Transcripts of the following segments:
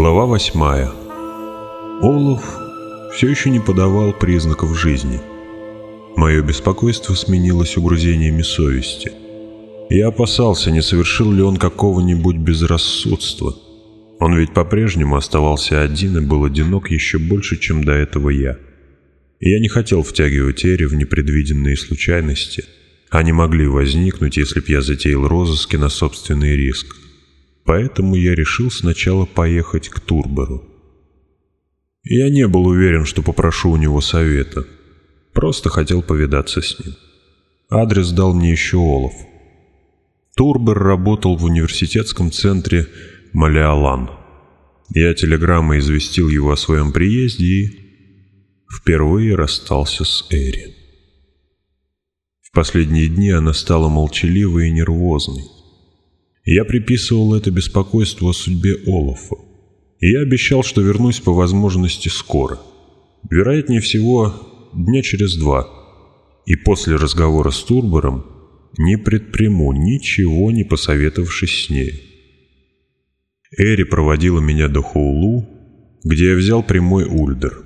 Глава восьмая. Олаф все еще не подавал признаков жизни. Мое беспокойство сменилось угрызениями совести. Я опасался, не совершил ли он какого-нибудь безрассудства. Он ведь по-прежнему оставался один и был одинок еще больше, чем до этого я. И я не хотел втягивать Эри в непредвиденные случайности. Они могли возникнуть, если б я затеял розыски на собственный риск поэтому я решил сначала поехать к Турберу. Я не был уверен, что попрошу у него совета. Просто хотел повидаться с ним. Адрес дал мне еще Олаф. Турбер работал в университетском центре Малиалан. Я телеграммой известил его о своем приезде и впервые расстался с Эри. В последние дни она стала молчаливой и нервозной. Я приписывал это беспокойство о судьбе Олафа. И я обещал, что вернусь по возможности скоро. Вероятнее всего, дня через два. И после разговора с Турбором не предприму ничего, не посоветовавшись с ней. Эри проводила меня до Хоулу, где я взял прямой ульдер.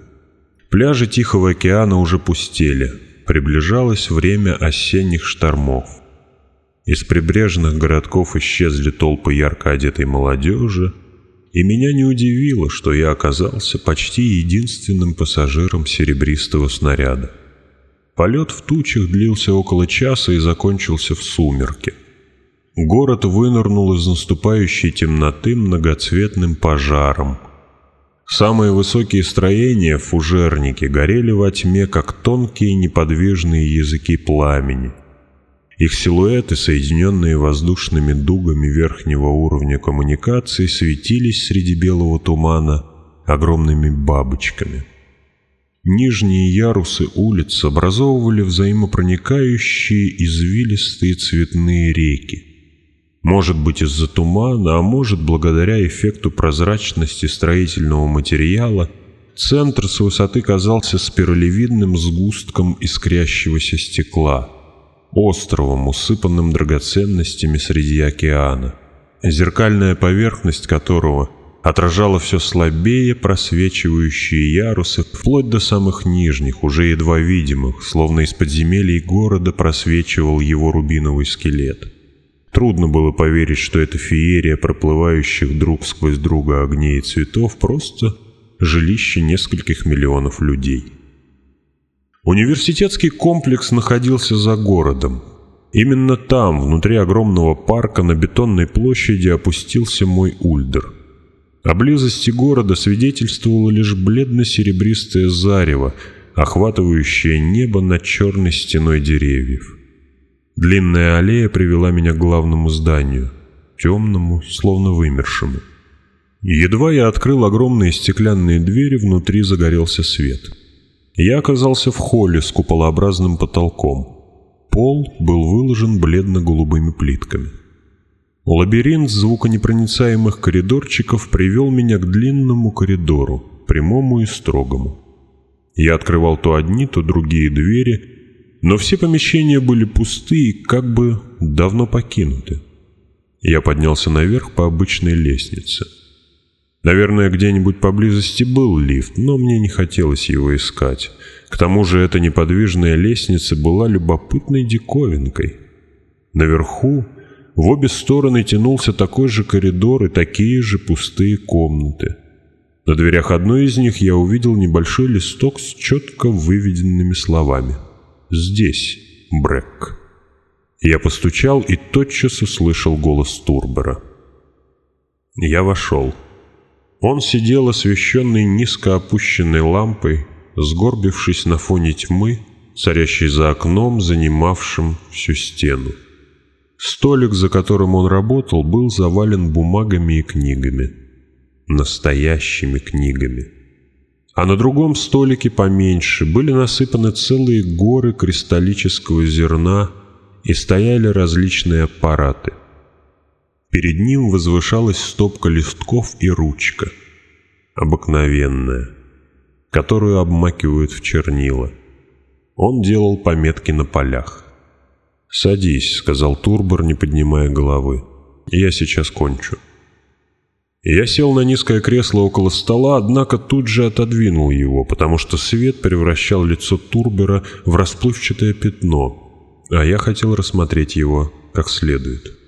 Пляжи Тихого океана уже пустели. Приближалось время осенних штормов. Из прибрежных городков исчезли толпы ярко одетой молодежи, и меня не удивило, что я оказался почти единственным пассажиром серебристого снаряда. Полет в тучах длился около часа и закончился в сумерке. Город вынырнул из наступающей темноты многоцветным пожаром. Самые высокие строения, фужерники, горели во тьме, как тонкие неподвижные языки пламени – их силуэты, соединенные воздушными дугами верхнего уровня коммуникации, светились среди белого тумана огромными бабочками. Нижние ярусы улиц образовывали взаимопроникающие извилистые цветные реки. Может быть из-за тумана, а может благодаря эффекту прозрачности строительного материала, центр с высоты казался спиралевидным сгустком искрящегося стекла – островом, усыпанным драгоценностями среди океана, зеркальная поверхность которого отражала все слабее просвечивающие ярусы вплоть до самых нижних, уже едва видимых, словно из подземелий города просвечивал его рубиновый скелет. Трудно было поверить, что эта феерия проплывающих друг сквозь друга огней и цветов просто жилище нескольких миллионов людей. Университетский комплекс находился за городом. Именно там, внутри огромного парка, на бетонной площади опустился мой ульдер. О близости города свидетельствовало лишь бледно-серебристое зарево, охватывающее небо над черной стеной деревьев. Длинная аллея привела меня к главному зданию, темному, словно вымершему. Едва я открыл огромные стеклянные двери, внутри загорелся свет — я оказался в холле с куполообразным потолком. Пол был выложен бледно-голубыми плитками. Лабиринт звуконепроницаемых коридорчиков привел меня к длинному коридору, прямому и строгому. Я открывал то одни, то другие двери, но все помещения были пусты и как бы давно покинуты. Я поднялся наверх по обычной лестнице — Наверное, где-нибудь поблизости был лифт, но мне не хотелось его искать. К тому же эта неподвижная лестница была любопытной диковинкой. Наверху в обе стороны тянулся такой же коридор и такие же пустые комнаты. На дверях одной из них я увидел небольшой листок с четко выведенными словами. «Здесь, Брэк». Я постучал и тотчас услышал голос Турбера. Я вошел. Он сидел, освещенный низко опущенной лампой, сгорбившись на фоне тьмы, царящей за окном, занимавшим всю стену. Столик, за которым он работал, был завален бумагами и книгами. Настоящими книгами. А на другом столике поменьше были насыпаны целые горы кристаллического зерна и стояли различные аппараты – Перед ним возвышалась стопка листков и ручка, обыкновенная, которую обмакивают в чернила. Он делал пометки на полях. «Садись», — сказал Турбор, не поднимая головы. «Я сейчас кончу». Я сел на низкое кресло около стола, однако тут же отодвинул его, потому что свет превращал лицо Турбера в расплывчатое пятно, а я хотел рассмотреть его как следует.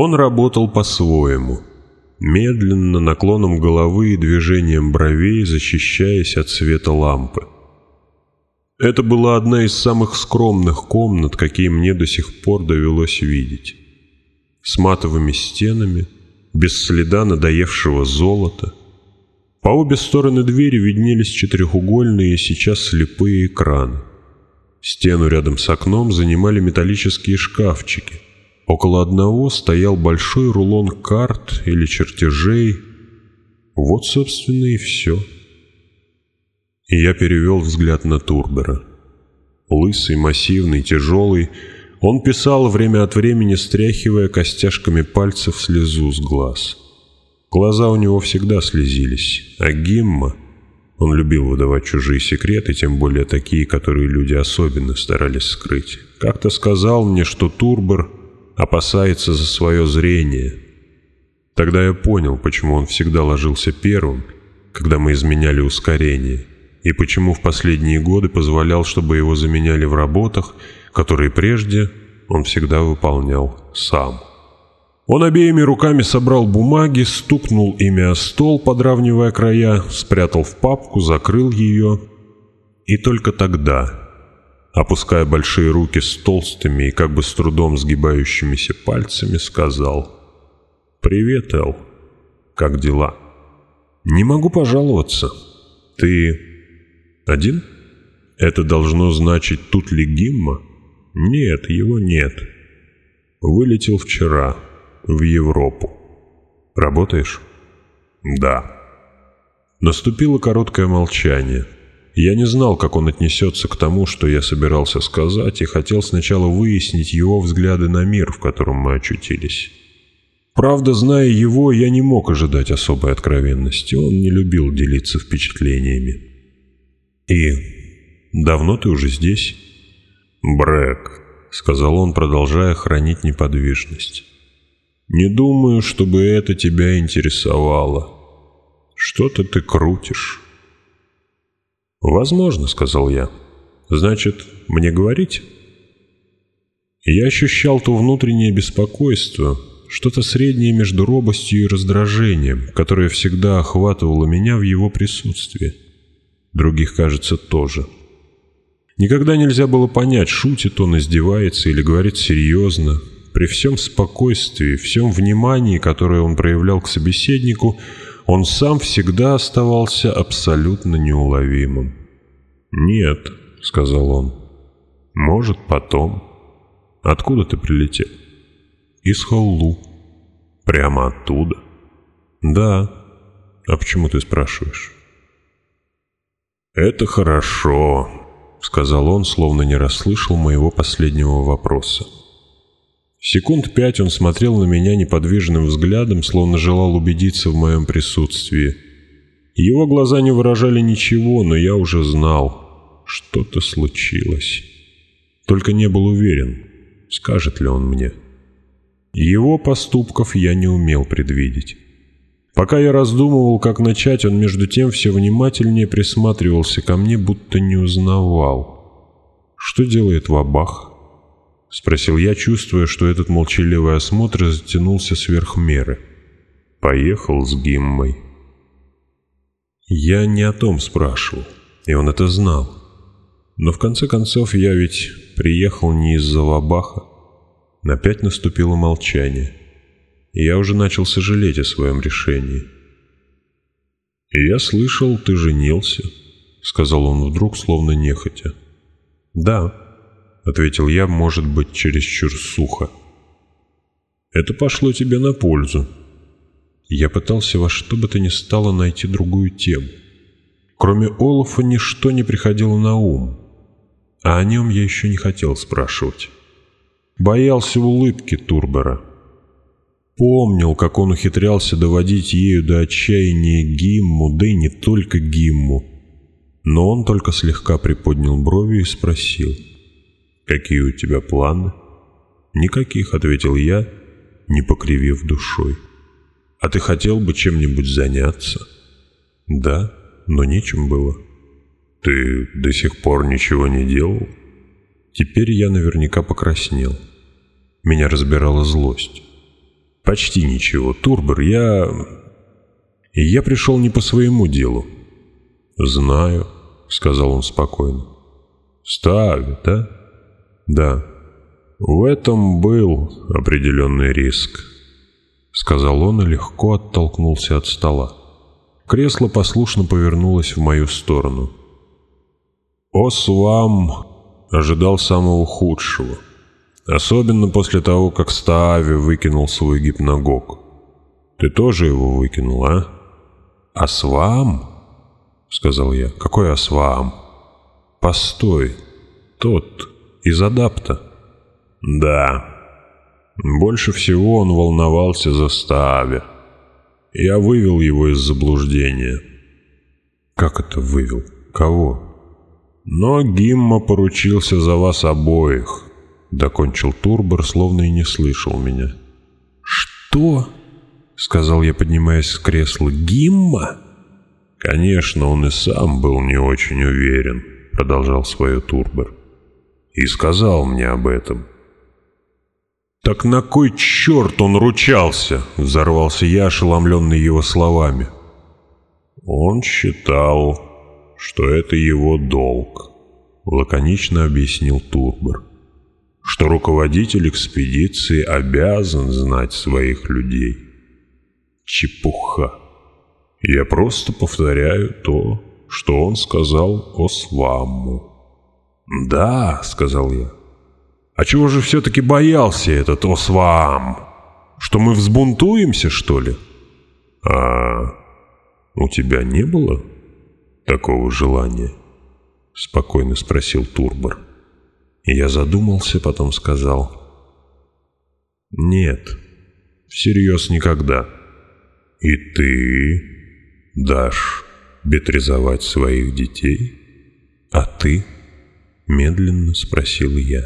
Он работал по-своему, медленно, наклоном головы и движением бровей, защищаясь от света лампы. Это была одна из самых скромных комнат, какие мне до сих пор довелось видеть. С матовыми стенами, без следа надоевшего золота. По обе стороны двери виднелись четырехугольные сейчас слепые экраны. Стену рядом с окном занимали металлические шкафчики – Около одного стоял большой рулон карт или чертежей. Вот, собственно, и все. И я перевел взгляд на Турбера. Лысый, массивный, тяжелый, он писал время от времени, стряхивая костяшками пальцев слезу с глаз. Глаза у него всегда слезились, а Гимма... Он любил выдавать чужие секреты, тем более такие, которые люди особенно старались скрыть. Как-то сказал мне, что Турбер опасается за свое зрение. Тогда я понял, почему он всегда ложился первым, когда мы изменяли ускорение, и почему в последние годы позволял, чтобы его заменяли в работах, которые прежде он всегда выполнял сам. Он обеими руками собрал бумаги, стукнул ими о стол, подравнивая края, спрятал в папку, закрыл ее. И только тогда опуская большие руки с толстыми и как бы с трудом сгибающимися пальцами, сказал «Привет, Эл. Как дела?» «Не могу пожаловаться. Ты один?» «Это должно значить, тут ли Гимма?» «Нет, его нет. Вылетел вчера. В Европу. Работаешь?» «Да». Наступило короткое молчание – я не знал, как он отнесется к тому, что я собирался сказать, и хотел сначала выяснить его взгляды на мир, в котором мы очутились. Правда, зная его, я не мог ожидать особой откровенности. Он не любил делиться впечатлениями. «И давно ты уже здесь?» «Брэк», — сказал он, продолжая хранить неподвижность. «Не думаю, чтобы это тебя интересовало. Что-то ты крутишь». «Возможно», — сказал я. «Значит, мне говорить?» Я ощущал то внутреннее беспокойство, что-то среднее между робостью и раздражением, которое всегда охватывало меня в его присутствии. Других, кажется, тоже. Никогда нельзя было понять, шутит он, издевается или говорит серьезно. При всем спокойствии, всем внимании, которое он проявлял к собеседнику, он сам всегда оставался абсолютно неуловимым. «Нет», — сказал он, — «может, потом». «Откуда ты прилетел?» «Из Холлу». «Прямо оттуда?» «Да». «А почему ты спрашиваешь?» «Это хорошо», — сказал он, словно не расслышал моего последнего вопроса. Секунд пять он смотрел на меня неподвижным взглядом, словно желал убедиться в моем присутствии. Его глаза не выражали ничего, но я уже знал, что-то случилось. Только не был уверен, скажет ли он мне. Его поступков я не умел предвидеть. Пока я раздумывал, как начать, он между тем все внимательнее присматривался ко мне, будто не узнавал. Что делает Вабах? — спросил я, чувствуя, что этот молчаливый осмотр затянулся сверх меры. «Поехал с Гиммой». Я не о том спрашивал, и он это знал. Но в конце концов я ведь приехал не из-за лобаха. Опять наступило молчание. И я уже начал сожалеть о своем решении. «Я слышал, ты женился», — сказал он вдруг, словно нехотя. «Да», ответил я, может быть, чересчур сухо. Это пошло тебе на пользу. Я пытался во что бы то ни стало найти другую тему. Кроме Олафа ничто не приходило на ум, а о нем я еще не хотел спрашивать. Боялся улыбки Турбера. Помнил, как он ухитрялся доводить ею до отчаяния Гимму, да и не только Гимму. Но он только слегка приподнял брови и спросил — «Какие у тебя планы?» «Никаких», — ответил я, не покривив душой. «А ты хотел бы чем-нибудь заняться?» «Да, но нечем было». «Ты до сих пор ничего не делал?» Теперь я наверняка покраснел. Меня разбирала злость. «Почти ничего, Турбер, я...» «Я пришел не по своему делу». «Знаю», — сказал он спокойно. «Ставит, да? Да, в этом был определенный риск, сказал он и легко оттолкнулся от стола. Кресло послушно повернулось в мою сторону. Освам ожидал самого худшего, особенно после того, как Стаави выкинул свой гипногог. Ты тоже его выкинул, а? Асвам? — сказал я. «Какой Асваам?» «Постой, тот, из адапта. Да. Больше всего он волновался за Стааве. Я вывел его из заблуждения. Как это вывел? Кого? Но Гимма поручился за вас обоих. Докончил Турбер, словно и не слышал меня. Что? Сказал я, поднимаясь с кресла. Гимма? Конечно, он и сам был не очень уверен, продолжал свое Турбер и сказал мне об этом. «Так на кой черт он ручался?» — взорвался я, ошеломленный его словами. «Он считал, что это его долг», — лаконично объяснил Турбор что руководитель экспедиции обязан знать своих людей. Чепуха. Я просто повторяю то, что он сказал о Свамму. «Да», — сказал я. «А чего же все-таки боялся этот Освам, Что мы взбунтуемся, что ли?» «А у тебя не было такого желания?» — спокойно спросил Турбор. И я задумался, потом сказал. «Нет, всерьез никогда. И ты дашь бетризовать своих детей, а ты...» Медленно спросил я.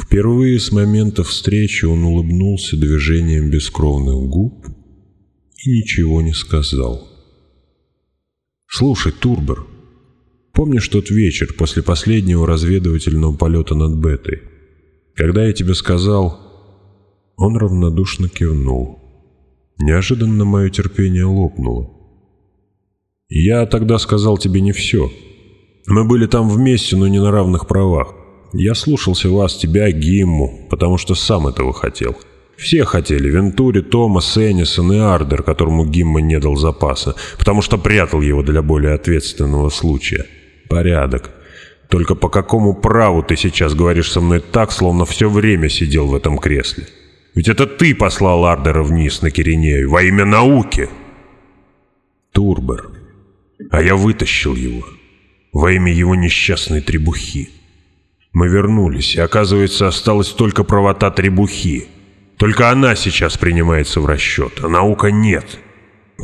Впервые с момента встречи он улыбнулся движением бескровных губ и ничего не сказал. «Слушай, Турбер, помнишь тот вечер после последнего разведывательного полета над Бетой, когда я тебе сказал...» Он равнодушно кивнул. Неожиданно мое терпение лопнуло. «Я тогда сказал тебе не все», мы были там вместе, но не на равных правах. Я слушался вас, тебя, Гимму, потому что сам этого хотел. Все хотели – Вентури, Томас, Эннисон и Ардер, которому Гимма не дал запаса, потому что прятал его для более ответственного случая. Порядок. Только по какому праву ты сейчас говоришь со мной так, словно все время сидел в этом кресле? Ведь это ты послал Ардера вниз на Киринею во имя науки!» Турбер. А я вытащил его во имя его несчастной требухи. Мы вернулись, и, оказывается, осталась только правота требухи. Только она сейчас принимается в расчет, а наука нет.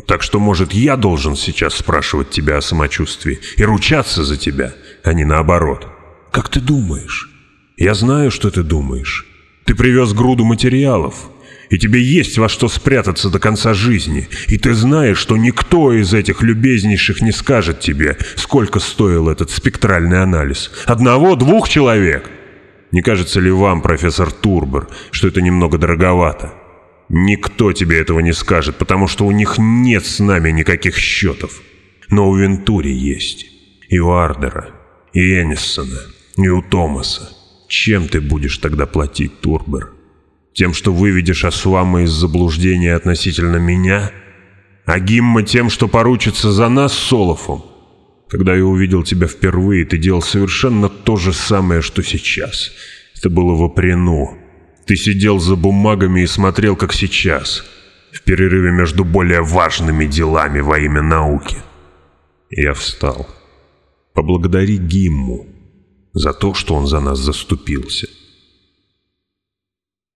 Так что, может, я должен сейчас спрашивать тебя о самочувствии и ручаться за тебя, а не наоборот. Как ты думаешь? Я знаю, что ты думаешь. Ты привез груду материалов и тебе есть во что спрятаться до конца жизни, и ты знаешь, что никто из этих любезнейших не скажет тебе, сколько стоил этот спектральный анализ. Одного-двух человек. Не кажется ли вам, профессор Турбер, что это немного дороговато? Никто тебе этого не скажет, потому что у них нет с нами никаких счетов. Но у Вентури есть. И у Ардера, и Эннисона, и у Томаса. Чем ты будешь тогда платить, Турбер?» Тем, что выведешь Асуама из заблуждения относительно меня, а Гимма тем, что поручится за нас с Солофом. Когда я увидел тебя впервые, ты делал совершенно то же самое, что сейчас. Это было вопрену. Ты сидел за бумагами и смотрел, как сейчас, в перерыве между более важными делами во имя науки. Я встал. Поблагодари Гимму за то, что он за нас заступился.